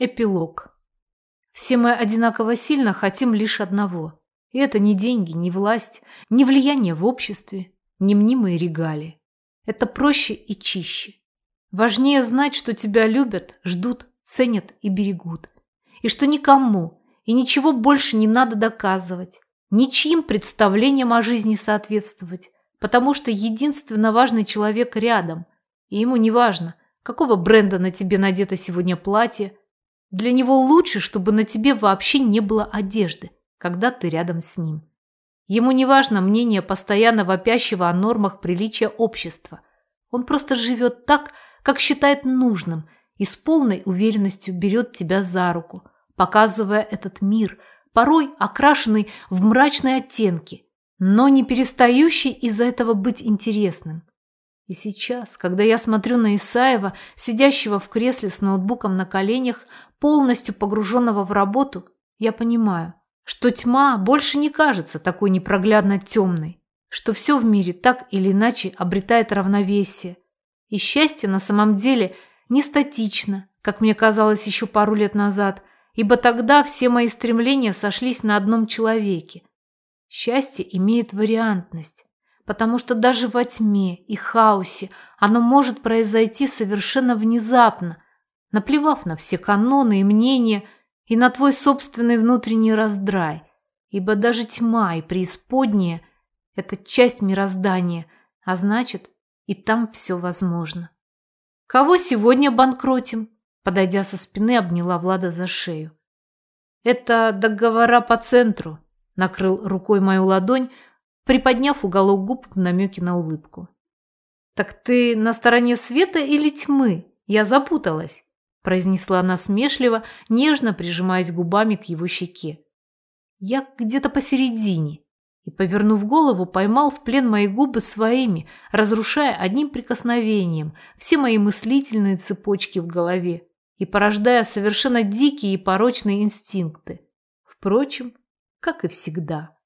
Эпилог. Все мы одинаково сильно хотим лишь одного. И это не деньги, не власть, не влияние в обществе, не мнимые регалии. Это проще и чище. Важнее знать, что тебя любят, ждут, ценят и берегут. И что никому и ничего больше не надо доказывать, ничьим представлениям о жизни соответствовать, потому что единственно важный человек рядом, и ему не важно, какого бренда на тебе надето сегодня платье, для него лучше, чтобы на тебе вообще не было одежды, когда ты рядом с ним. Ему не важно мнение постоянно вопящего о нормах приличия общества. Он просто живет так, как считает нужным, и с полной уверенностью берет тебя за руку, показывая этот мир, порой окрашенный в мрачные оттенки, но не перестающий из-за этого быть интересным. И сейчас, когда я смотрю на Исаева, сидящего в кресле с ноутбуком на коленях, полностью погруженного в работу, я понимаю, что тьма больше не кажется такой непроглядно темной, что все в мире так или иначе обретает равновесие. И счастье на самом деле не статично, как мне казалось еще пару лет назад, ибо тогда все мои стремления сошлись на одном человеке. Счастье имеет вариантность, потому что даже во тьме и хаосе оно может произойти совершенно внезапно – наплевав на все каноны и мнения и на твой собственный внутренний раздрай, ибо даже тьма и преисподняя – это часть мироздания, а значит, и там все возможно. «Кого сегодня банкротим?» Подойдя со спины, обняла Влада за шею. «Это договора по центру», – накрыл рукой мою ладонь, приподняв уголок губ в намеке на улыбку. «Так ты на стороне света или тьмы? Я запуталась» произнесла она смешливо, нежно прижимаясь губами к его щеке. Я где-то посередине. И, повернув голову, поймал в плен мои губы своими, разрушая одним прикосновением все мои мыслительные цепочки в голове и порождая совершенно дикие и порочные инстинкты. Впрочем, как и всегда.